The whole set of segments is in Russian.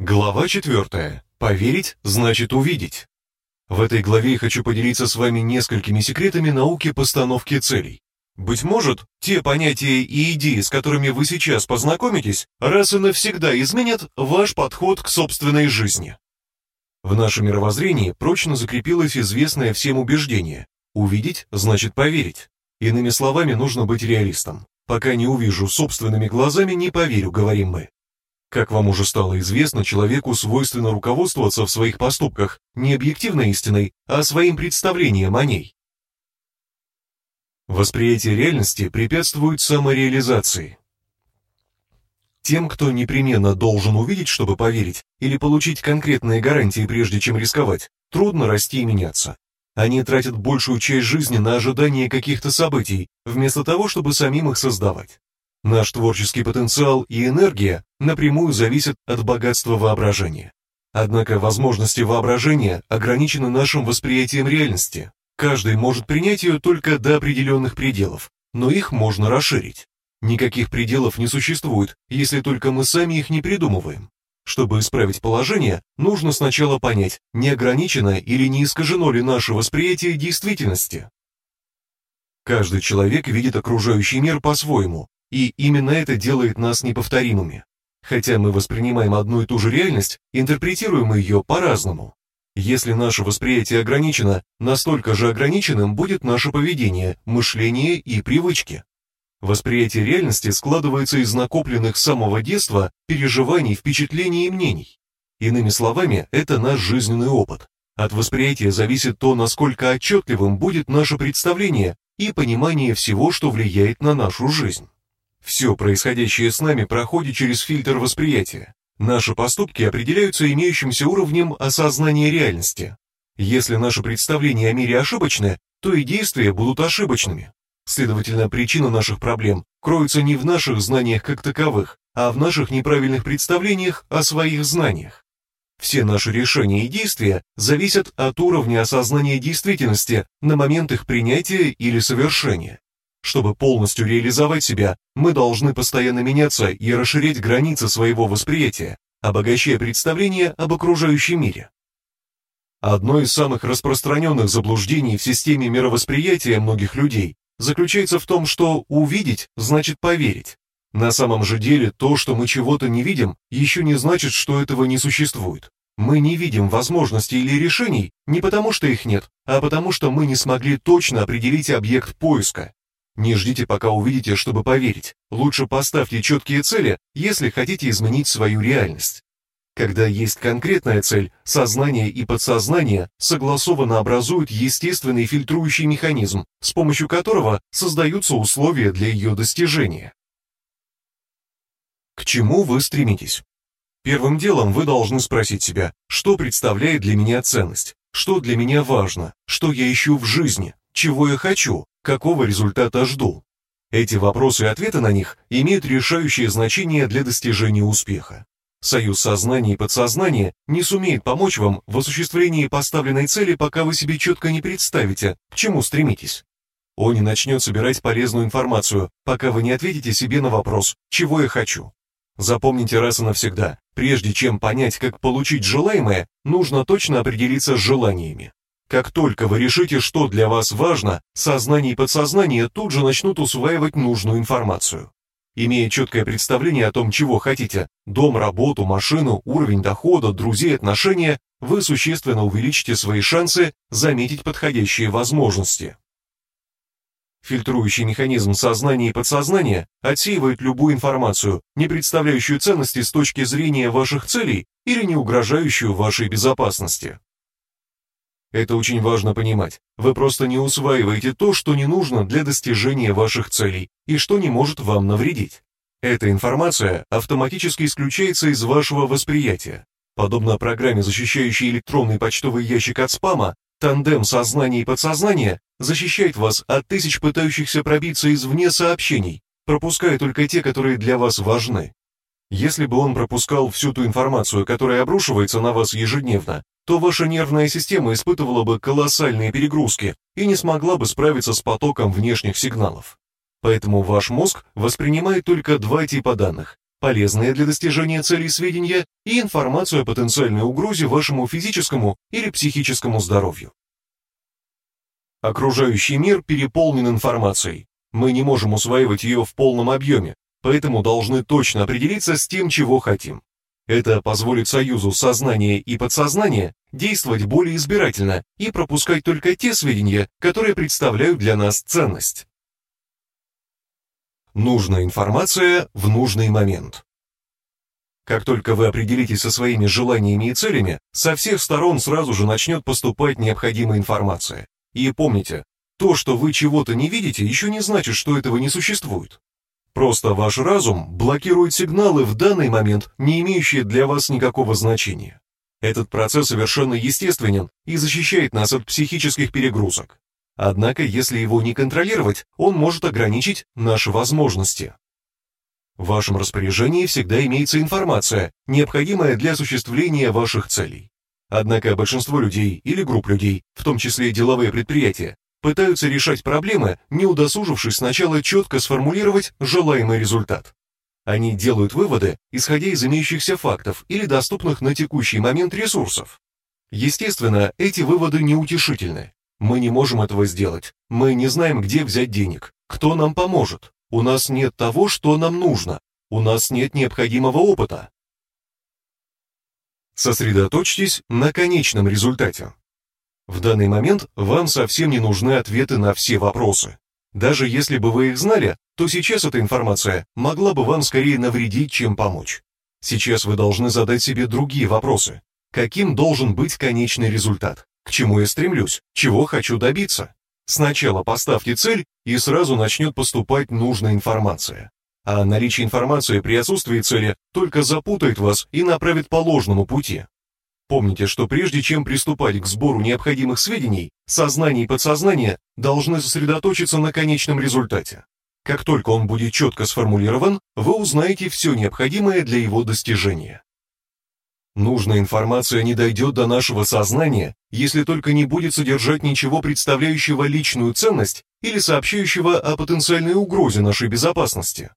Глава 4. Поверить значит увидеть. В этой главе я хочу поделиться с вами несколькими секретами науки постановки целей. Быть может, те понятия и идеи, с которыми вы сейчас познакомитесь, раз и навсегда изменят ваш подход к собственной жизни. В нашем мировоззрении прочно закрепилось известное всем убеждение «увидеть значит поверить». Иными словами, нужно быть реалистом. Пока не увижу собственными глазами, не поверю, говорим мы. Как вам уже стало известно, человеку свойственно руководствоваться в своих поступках не объективной истиной, а своим представлением о ней. Восприятие реальности препятствует самореализации. Тем, кто непременно должен увидеть, чтобы поверить, или получить конкретные гарантии, прежде чем рисковать, трудно расти и меняться. Они тратят большую часть жизни на ожидание каких-то событий, вместо того, чтобы самим их создавать. Наш творческий потенциал и энергия напрямую зависят от богатства воображения. Однако возможности воображения ограничены нашим восприятием реальности. Каждый может принять ее только до определенных пределов, но их можно расширить. Никаких пределов не существует, если только мы сами их не придумываем. Чтобы исправить положение, нужно сначала понять, не ограничено или не искажено ли наше восприятие действительности. Каждый человек видит окружающий мир по-своему, и именно это делает нас неповторимыми. Хотя мы воспринимаем одну и ту же реальность, интерпретируем ее по-разному. Если наше восприятие ограничено, настолько же ограниченным будет наше поведение, мышление и привычки. Восприятие реальности складывается из накопленных с самого детства переживаний, впечатлений и мнений. Иными словами, это наш жизненный опыт. От восприятия зависит то, насколько отчетливым будет наше представление и понимание всего, что влияет на нашу жизнь. Все происходящее с нами проходит через фильтр восприятия. Наши поступки определяются имеющимся уровнем осознания реальности. Если наши представления о мире ошибочны, то и действия будут ошибочными. Следовательно, причина наших проблем кроется не в наших знаниях как таковых, а в наших неправильных представлениях о своих знаниях. Все наши решения и действия зависят от уровня осознания действительности на момент их принятия или совершения. Чтобы полностью реализовать себя, мы должны постоянно меняться и расширять границы своего восприятия, обогащая представление об окружающем мире. Одно из самых распространенных заблуждений в системе мировосприятия многих людей заключается в том, что увидеть значит поверить. На самом же деле то, что мы чего-то не видим, еще не значит, что этого не существует. Мы не видим возможностей или решений не потому, что их нет, а потому, что мы не смогли точно определить объект поиска. Не ждите, пока увидите, чтобы поверить. Лучше поставьте четкие цели, если хотите изменить свою реальность. Когда есть конкретная цель, сознание и подсознание согласованно образуют естественный фильтрующий механизм, с помощью которого создаются условия для ее достижения. К чему вы стремитесь? Первым делом вы должны спросить себя, что представляет для меня ценность, что для меня важно, что я ищу в жизни, чего я хочу, какого результата жду. Эти вопросы и ответы на них имеют решающее значение для достижения успеха. Союз сознания и подсознания не сумеет помочь вам в осуществлении поставленной цели, пока вы себе четко не представите, к чему стремитесь. Он не начнет собирать полезную информацию, пока вы не ответите себе на вопрос «чего я хочу?». Запомните раз и навсегда, прежде чем понять, как получить желаемое, нужно точно определиться с желаниями. Как только вы решите, что для вас важно, сознание и подсознание тут же начнут усваивать нужную информацию. Имея четкое представление о том, чего хотите – дом, работу, машину, уровень дохода, друзей, отношения – вы существенно увеличите свои шансы заметить подходящие возможности. Фильтрующий механизм сознания и подсознания отсеивает любую информацию, не представляющую ценности с точки зрения ваших целей или не угрожающую вашей безопасности. Это очень важно понимать. Вы просто не усваиваете то, что не нужно для достижения ваших целей и что не может вам навредить. Эта информация автоматически исключается из вашего восприятия. Подобно программе, защищающей электронный почтовый ящик от спама, тандем сознания и подсознания защищает вас от тысяч пытающихся пробиться извне сообщений, пропуская только те, которые для вас важны. Если бы он пропускал всю ту информацию, которая обрушивается на вас ежедневно, то ваша нервная система испытывала бы колоссальные перегрузки и не смогла бы справиться с потоком внешних сигналов. Поэтому ваш мозг воспринимает только два типа данных полезные для достижения целей сведения и информацию о потенциальной угрозе вашему физическому или психическому здоровью. Окружающий мир переполнен информацией. Мы не можем усваивать ее в полном объеме, поэтому должны точно определиться с тем, чего хотим. Это позволит союзу сознания и подсознания действовать более избирательно и пропускать только те сведения, которые представляют для нас ценность. Нужная информация в нужный момент. Как только вы определитесь со своими желаниями и целями, со всех сторон сразу же начнет поступать необходимая информация. И помните, то, что вы чего-то не видите, еще не значит, что этого не существует. Просто ваш разум блокирует сигналы в данный момент, не имеющие для вас никакого значения. Этот процесс совершенно естественен и защищает нас от психических перегрузок. Однако, если его не контролировать, он может ограничить наши возможности. В вашем распоряжении всегда имеется информация, необходимая для осуществления ваших целей. Однако большинство людей или групп людей, в том числе деловые предприятия, пытаются решать проблемы, не удосужившись сначала четко сформулировать желаемый результат. Они делают выводы, исходя из имеющихся фактов или доступных на текущий момент ресурсов. Естественно, эти выводы неутешительны. Мы не можем этого сделать. Мы не знаем, где взять денег. Кто нам поможет? У нас нет того, что нам нужно. У нас нет необходимого опыта. Сосредоточьтесь на конечном результате. В данный момент вам совсем не нужны ответы на все вопросы. Даже если бы вы их знали, то сейчас эта информация могла бы вам скорее навредить, чем помочь. Сейчас вы должны задать себе другие вопросы. Каким должен быть конечный результат? К чему я стремлюсь? Чего хочу добиться? Сначала поставьте цель, и сразу начнет поступать нужная информация. А наличие информации при отсутствии цели только запутает вас и направит по ложному пути. Помните, что прежде чем приступать к сбору необходимых сведений, сознание и подсознание должны сосредоточиться на конечном результате. Как только он будет четко сформулирован, вы узнаете все необходимое для его достижения. Нужная информация не дойдет до нашего сознания, если только не будет содержать ничего представляющего личную ценность или сообщающего о потенциальной угрозе нашей безопасности.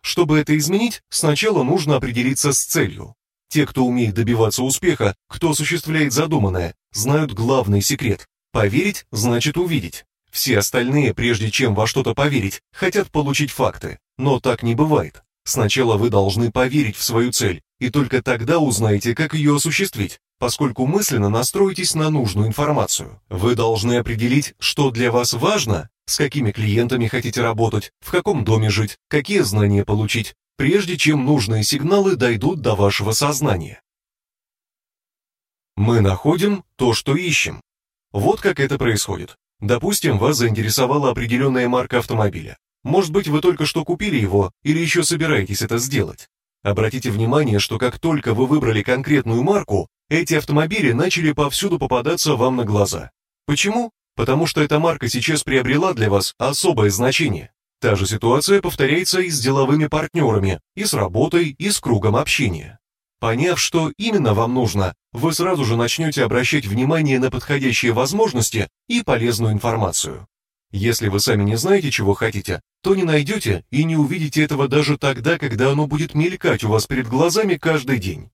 Чтобы это изменить, сначала нужно определиться с целью. Те, кто умеет добиваться успеха, кто осуществляет задуманное, знают главный секрет. Поверить значит увидеть. Все остальные, прежде чем во что-то поверить, хотят получить факты, но так не бывает. Сначала вы должны поверить в свою цель, и только тогда узнаете, как ее осуществить, поскольку мысленно настроитесь на нужную информацию. Вы должны определить, что для вас важно, с какими клиентами хотите работать, в каком доме жить, какие знания получить, прежде чем нужные сигналы дойдут до вашего сознания. Мы находим то, что ищем. Вот как это происходит. Допустим, вас заинтересовала определенная марка автомобиля. Может быть, вы только что купили его или еще собираетесь это сделать. Обратите внимание, что как только вы выбрали конкретную марку, эти автомобили начали повсюду попадаться вам на глаза. Почему? Потому что эта марка сейчас приобрела для вас особое значение. Та же ситуация повторяется и с деловыми партнерами, и с работой, и с кругом общения. Поняв, что именно вам нужно, вы сразу же начнете обращать внимание на подходящие возможности и полезную информацию. Если вы сами не знаете, чего хотите, то не найдете и не увидите этого даже тогда, когда оно будет мелькать у вас перед глазами каждый день.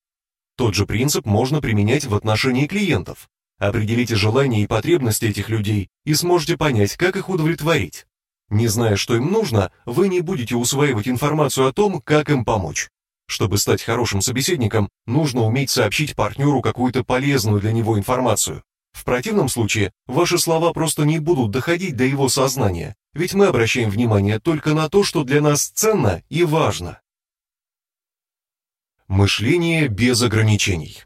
Тот же принцип можно применять в отношении клиентов. Определите желания и потребности этих людей и сможете понять, как их удовлетворить. Не зная, что им нужно, вы не будете усваивать информацию о том, как им помочь. Чтобы стать хорошим собеседником, нужно уметь сообщить партнеру какую-то полезную для него информацию. В противном случае ваши слова просто не будут доходить до его сознания, ведь мы обращаем внимание только на то, что для нас ценно и важно. Мышление без ограничений.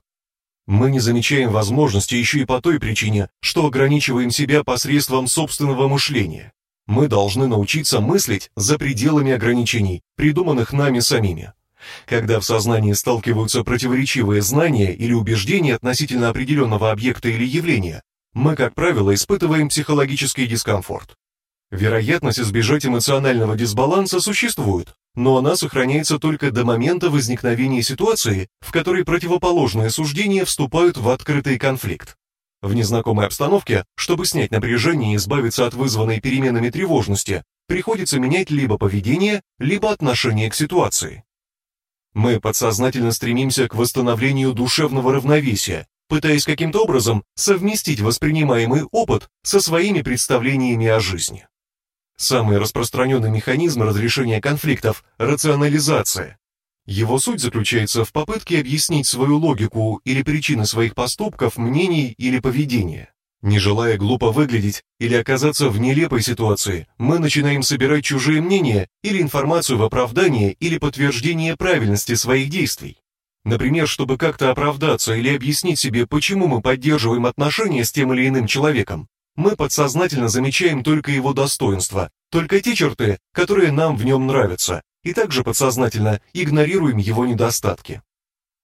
Мы не замечаем возможности еще и по той причине, что ограничиваем себя посредством собственного мышления. Мы должны научиться мыслить за пределами ограничений, придуманных нами самими. Когда в сознании сталкиваются противоречивые знания или убеждения относительно определенного объекта или явления, мы, как правило, испытываем психологический дискомфорт. Вероятность избежать эмоционального дисбаланса существует, но она сохраняется только до момента возникновения ситуации, в которой противоположные суждения вступают в открытый конфликт. В незнакомой обстановке, чтобы снять напряжение и избавиться от вызванной переменами тревожности, приходится менять либо поведение, либо отношение к ситуации. Мы подсознательно стремимся к восстановлению душевного равновесия, пытаясь каким-то образом совместить воспринимаемый опыт со своими представлениями о жизни. Самый распространенный механизм разрешения конфликтов – рационализация. Его суть заключается в попытке объяснить свою логику или причины своих поступков, мнений или поведения. Не желая глупо выглядеть или оказаться в нелепой ситуации, мы начинаем собирать чужие мнения или информацию в оправдание или подтверждение правильности своих действий. Например, чтобы как-то оправдаться или объяснить себе, почему мы поддерживаем отношения с тем или иным человеком, мы подсознательно замечаем только его достоинства, только те черты, которые нам в нем нравятся, и также подсознательно игнорируем его недостатки.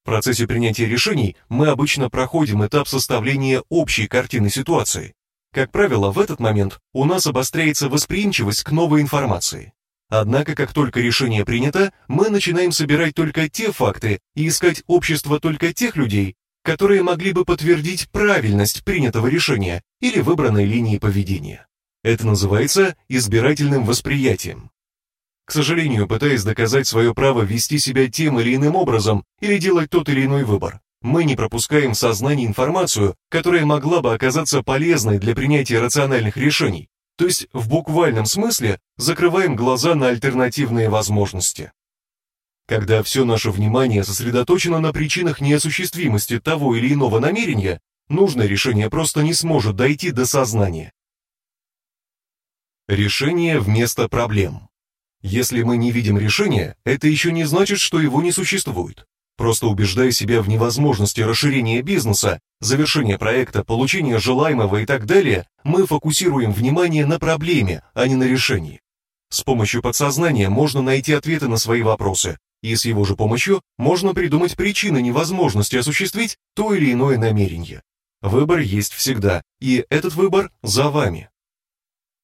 В процессе принятия решений мы обычно проходим этап составления общей картины ситуации. Как правило, в этот момент у нас обостряется восприимчивость к новой информации. Однако, как только решение принято, мы начинаем собирать только те факты и искать общество только тех людей, которые могли бы подтвердить правильность принятого решения или выбранной линии поведения. Это называется избирательным восприятием. К сожалению, пытаясь доказать свое право вести себя тем или иным образом или делать тот или иной выбор, мы не пропускаем в сознание информацию, которая могла бы оказаться полезной для принятия рациональных решений, то есть в буквальном смысле закрываем глаза на альтернативные возможности. Когда все наше внимание сосредоточено на причинах неосуществимости того или иного намерения, нужное решение просто не сможет дойти до сознания. Решение вместо проблем. Если мы не видим решения, это еще не значит, что его не существует. Просто убеждая себя в невозможности расширения бизнеса, завершения проекта, получения желаемого и так далее, мы фокусируем внимание на проблеме, а не на решении. С помощью подсознания можно найти ответы на свои вопросы, и с его же помощью можно придумать причины невозможности осуществить то или иное намерение. Выбор есть всегда, и этот выбор за вами.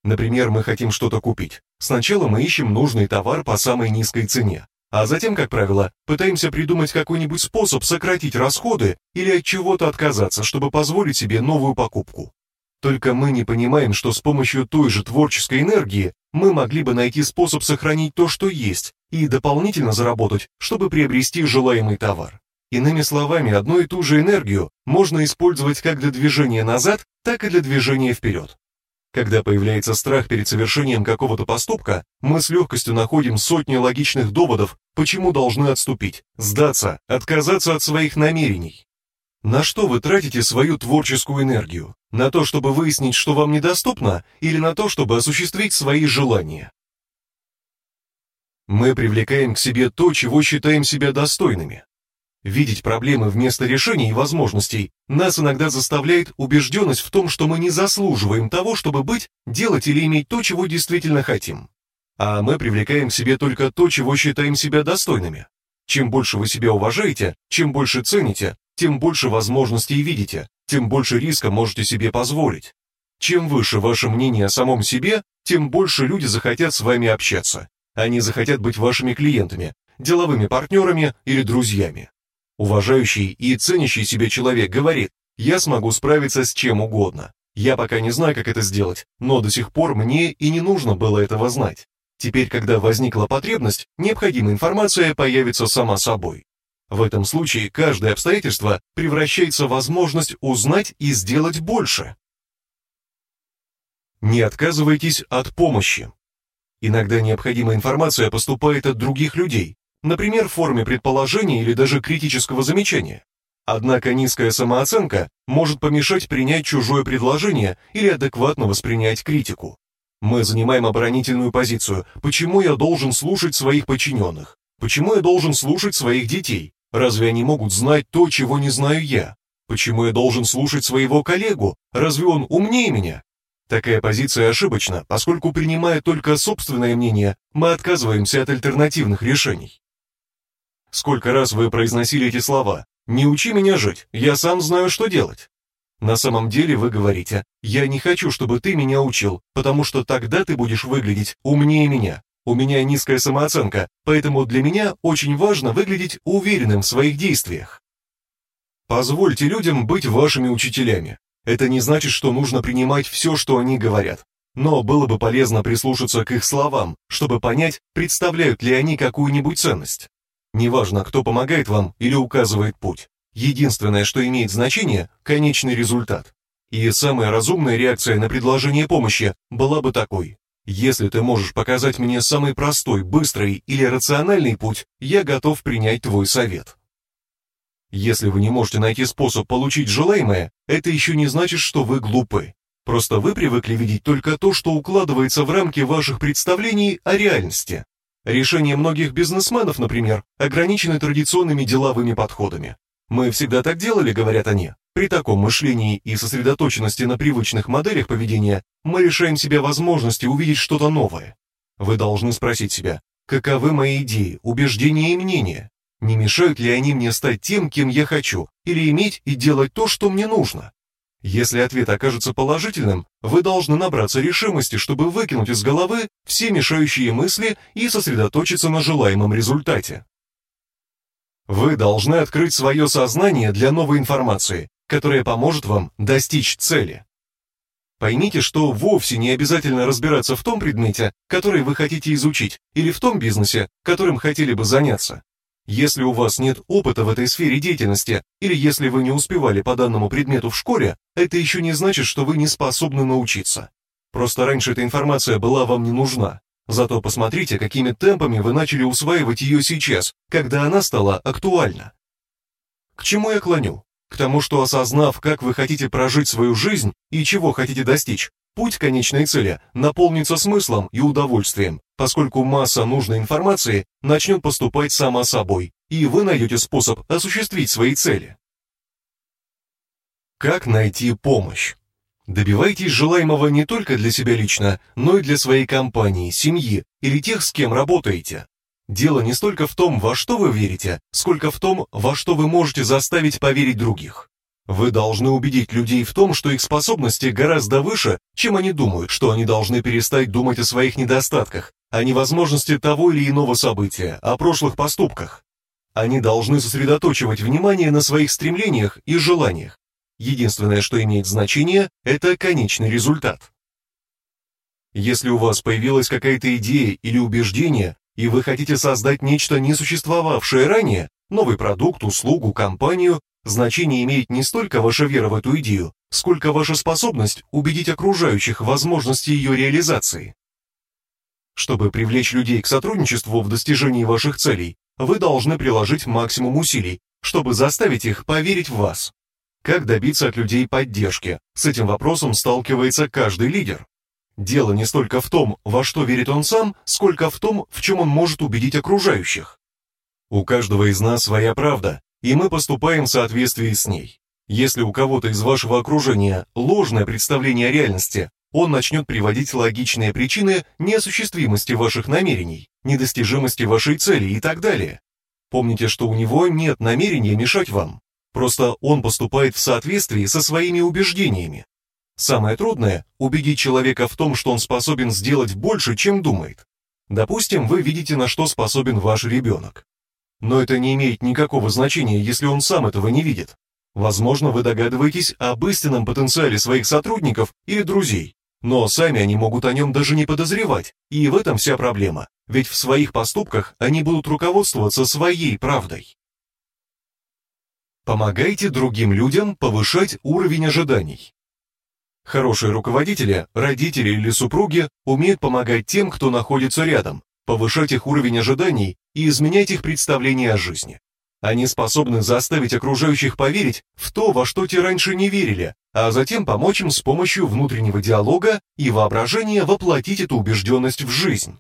Например, мы хотим что-то купить. Сначала мы ищем нужный товар по самой низкой цене, а затем, как правило, пытаемся придумать какой-нибудь способ сократить расходы или от чего-то отказаться, чтобы позволить себе новую покупку. Только мы не понимаем, что с помощью той же творческой энергии мы могли бы найти способ сохранить то, что есть, и дополнительно заработать, чтобы приобрести желаемый товар. Иными словами, одну и ту же энергию можно использовать как для движения назад, так и для движения вперед. Когда появляется страх перед совершением какого-то поступка, мы с легкостью находим сотни логичных доводов, почему должны отступить, сдаться, отказаться от своих намерений. На что вы тратите свою творческую энергию? На то, чтобы выяснить, что вам недоступно, или на то, чтобы осуществить свои желания? Мы привлекаем к себе то, чего считаем себя достойными. Видеть проблемы вместо решений и возможностей нас иногда заставляет убежденность в том, что мы не заслуживаем того, чтобы быть, делать или иметь то, чего действительно хотим. А мы привлекаем к себе только то, чего считаем себя достойными. Чем больше вы себя уважаете, чем больше цените, тем больше возможностей видите, тем больше риска можете себе позволить. Чем выше ваше мнение о самом себе, тем больше люди захотят с вами общаться. Они захотят быть вашими клиентами, деловыми партнерами или друзьями. Уважающий и ценящий себя человек говорит, я смогу справиться с чем угодно. Я пока не знаю, как это сделать, но до сих пор мне и не нужно было этого знать. Теперь, когда возникла потребность, необходимая информация появится сама собой. В этом случае каждое обстоятельство превращается в возможность узнать и сделать больше. Не отказывайтесь от помощи. Иногда необходимая информация поступает от других людей, например, в форме предположения или даже критического замечания. Однако низкая самооценка может помешать принять чужое предложение или адекватно воспринять критику. Мы занимаем оборонительную позицию. Почему я должен слушать своих подчиненных? Почему я должен слушать своих детей? Разве они могут знать то, чего не знаю я? Почему я должен слушать своего коллегу? Разве он умнее меня? Такая позиция ошибочна, поскольку принимая только собственное мнение, мы отказываемся от альтернативных решений. Сколько раз вы произносили эти слова? «Не учи меня жить, я сам знаю, что делать». На самом деле вы говорите, «Я не хочу, чтобы ты меня учил, потому что тогда ты будешь выглядеть умнее меня. У меня низкая самооценка, поэтому для меня очень важно выглядеть уверенным в своих действиях». Позвольте людям быть вашими учителями. Это не значит, что нужно принимать все, что они говорят. Но было бы полезно прислушаться к их словам, чтобы понять, представляют ли они какую-нибудь ценность. Неважно, кто помогает вам или указывает путь. Единственное, что имеет значение – конечный результат. И самая разумная реакция на предложение помощи была бы такой. Если ты можешь показать мне самый простой, быстрый или рациональный путь, я готов принять твой совет. Если вы не можете найти способ получить желаемое, это еще не значит, что вы глупы. Просто вы привыкли видеть только то, что укладывается в рамки ваших представлений о реальности. Решения многих бизнесменов, например, ограничены традиционными деловыми подходами. Мы всегда так делали, говорят они. При таком мышлении и сосредоточенности на привычных моделях поведения мы лишаем себя возможности увидеть что-то новое. Вы должны спросить себя, каковы мои идеи, убеждения и мнения? Не мешают ли они мне стать тем, кем я хочу, или иметь и делать то, что мне нужно? Если ответ окажется положительным, вы должны набраться решимости, чтобы выкинуть из головы все мешающие мысли и сосредоточиться на желаемом результате. Вы должны открыть свое сознание для новой информации, которая поможет вам достичь цели. Поймите, что вовсе не обязательно разбираться в том предмете, который вы хотите изучить, или в том бизнесе, которым хотели бы заняться. Если у вас нет опыта в этой сфере деятельности, или если вы не успевали по данному предмету в школе, это еще не значит, что вы не способны научиться. Просто раньше эта информация была вам не нужна. Зато посмотрите, какими темпами вы начали усваивать ее сейчас, когда она стала актуальна. К чему я клоню? К тому, что осознав, как вы хотите прожить свою жизнь и чего хотите достичь, путь конечной цели наполнится смыслом и удовольствием, поскольку масса нужной информации начнет поступать сама собой, и вы найдете способ осуществить свои цели. Как найти помощь? Добивайтесь желаемого не только для себя лично, но и для своей компании, семьи или тех, с кем работаете. Дело не столько в том, во что вы верите, сколько в том, во что вы можете заставить поверить других. Вы должны убедить людей в том, что их способности гораздо выше, чем они думают, что они должны перестать думать о своих недостатках, о невозможности того или иного события, о прошлых поступках. Они должны сосредоточивать внимание на своих стремлениях и желаниях. Единственное, что имеет значение, это конечный результат. Если у вас появилась какая-то идея или убеждение, и вы хотите создать нечто несуществовавшее ранее, новый продукт, услугу, компанию, значение имеет не столько ваша вера в эту идею, сколько ваша способность убедить окружающих в возможности ее реализации. Чтобы привлечь людей к сотрудничеству в достижении ваших целей, вы должны приложить максимум усилий, чтобы заставить их поверить в вас. Как добиться от людей поддержки? С этим вопросом сталкивается каждый лидер. Дело не столько в том, во что верит он сам, сколько в том, в чем он может убедить окружающих. У каждого из нас своя правда, и мы поступаем в соответствии с ней. Если у кого-то из вашего окружения ложное представление о реальности, он начнет приводить логичные причины неосуществимости ваших намерений, недостижимости вашей цели и так далее. Помните, что у него нет намерения мешать вам. Просто он поступает в соответствии со своими убеждениями. Самое трудное – убедить человека в том, что он способен сделать больше, чем думает. Допустим, вы видите, на что способен ваш ребенок. Но это не имеет никакого значения, если он сам этого не видит. Возможно, вы догадываетесь об истинном потенциале своих сотрудников или друзей, но сами они могут о нем даже не подозревать, и в этом вся проблема, ведь в своих поступках они будут руководствоваться своей правдой. Помогайте другим людям повышать уровень ожиданий. Хорошие руководители, родители или супруги умеют помогать тем, кто находится рядом, повышать их уровень ожиданий и изменять их представление о жизни. Они способны заставить окружающих поверить в то, во что те раньше не верили, а затем помочь им с помощью внутреннего диалога и воображения воплотить эту убежденность в жизнь.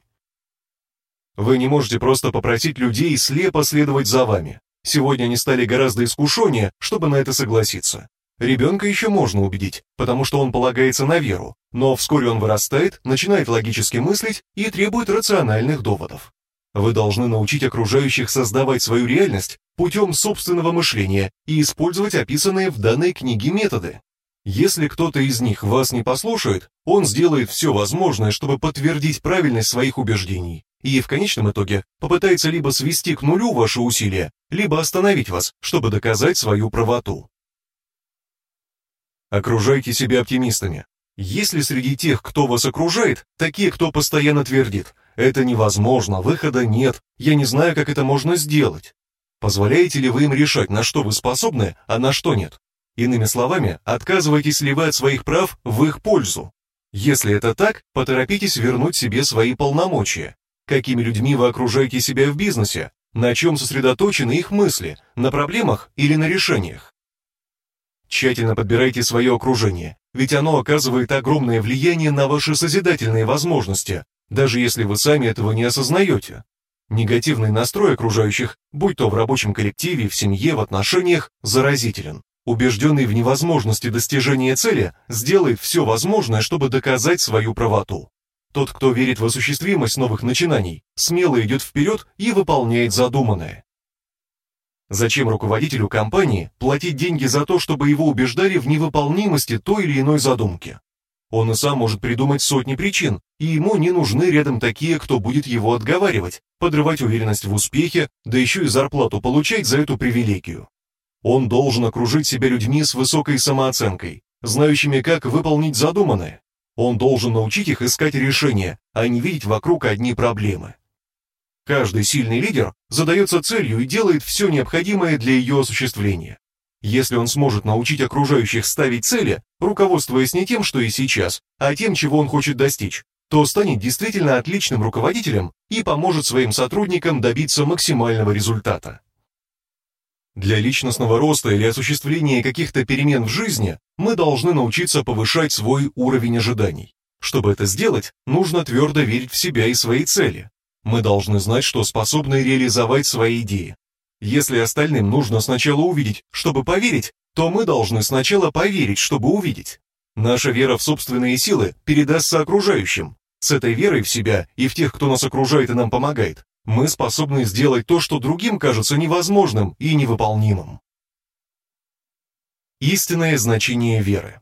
Вы не можете просто попросить людей слепо следовать за вами. Сегодня они стали гораздо искушеннее, чтобы на это согласиться. Ребенка еще можно убедить, потому что он полагается на веру, но вскоре он вырастает, начинает логически мыслить и требует рациональных доводов. Вы должны научить окружающих создавать свою реальность путем собственного мышления и использовать описанные в данной книге методы. Если кто-то из них вас не послушает, он сделает все возможное, чтобы подтвердить правильность своих убеждений, и в конечном итоге попытается либо свести к нулю ваши усилия, либо остановить вас, чтобы доказать свою правоту. Окружайте себя оптимистами. Если среди тех, кто вас окружает, такие, кто постоянно твердит «это невозможно, выхода нет, я не знаю, как это можно сделать». Позволяете ли вы им решать, на что вы способны, а на что нет? Иными словами, отказываетесь ли вы от своих прав в их пользу? Если это так, поторопитесь вернуть себе свои полномочия. Какими людьми вы окружаете себя в бизнесе? На чем сосредоточены их мысли? На проблемах или на решениях? Тщательно подбирайте свое окружение, ведь оно оказывает огромное влияние на ваши созидательные возможности, даже если вы сами этого не осознаете. Негативный настрой окружающих, будь то в рабочем коллективе, в семье, в отношениях, заразителен. Убежденный в невозможности достижения цели, сделает все возможное, чтобы доказать свою правоту. Тот, кто верит в осуществимость новых начинаний, смело идет вперед и выполняет задуманное. Зачем руководителю компании платить деньги за то, чтобы его убеждали в невыполнимости той или иной задумки? Он и сам может придумать сотни причин, и ему не нужны рядом такие, кто будет его отговаривать, подрывать уверенность в успехе, да еще и зарплату получать за эту привилегию. Он должен окружить себя людьми с высокой самооценкой, знающими, как выполнить задуманное. Он должен научить их искать решения, а не видеть вокруг одни проблемы. Каждый сильный лидер задается целью и делает все необходимое для ее осуществления. Если он сможет научить окружающих ставить цели, руководствуясь не тем, что и сейчас, а тем, чего он хочет достичь, то станет действительно отличным руководителем и поможет своим сотрудникам добиться максимального результата. Для личностного роста или осуществления каких-то перемен в жизни мы должны научиться повышать свой уровень ожиданий. Чтобы это сделать, нужно твердо верить в себя и свои цели, мы должны знать, что способны реализовать свои идеи. Если остальным нужно сначала увидеть, чтобы поверить, то мы должны сначала поверить, чтобы увидеть. Наша вера в собственные силы передастся окружающим. С этой верой в себя и в тех, кто нас окружает и нам помогает, мы способны сделать то, что другим кажется невозможным и невыполнимым. Истинное значение веры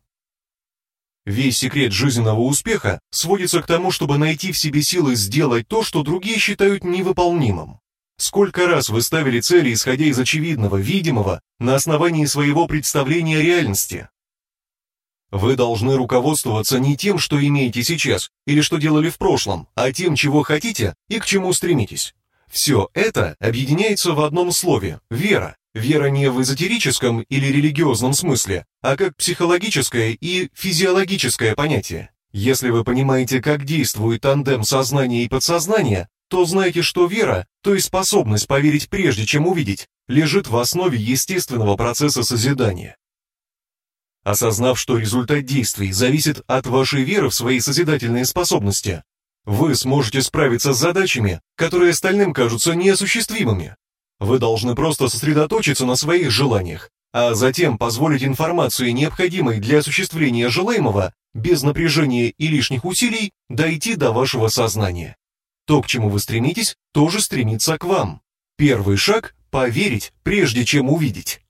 Весь секрет жизненного успеха сводится к тому, чтобы найти в себе силы сделать то, что другие считают невыполнимым. Сколько раз вы ставили цели, исходя из очевидного, видимого, на основании своего представления реальности? Вы должны руководствоваться не тем, что имеете сейчас или что делали в прошлом, а тем, чего хотите и к чему стремитесь. Все это объединяется в одном слове – вера. Вера не в эзотерическом или религиозном смысле, а как психологическое и физиологическое понятие. Если вы понимаете, как действует тандем сознания и подсознания, то знаете, что вера, то есть способность поверить прежде, чем увидеть, лежит в основе естественного процесса созидания. Осознав, что результат действий зависит от вашей веры в свои созидательные способности, вы сможете справиться с задачами, которые остальным кажутся неосуществимыми. Вы должны просто сосредоточиться на своих желаниях, а затем позволить информации, необходимой для осуществления желаемого, без напряжения и лишних усилий, дойти до вашего сознания. То, к чему вы стремитесь, тоже стремится к вам. Первый шаг – поверить, прежде чем увидеть.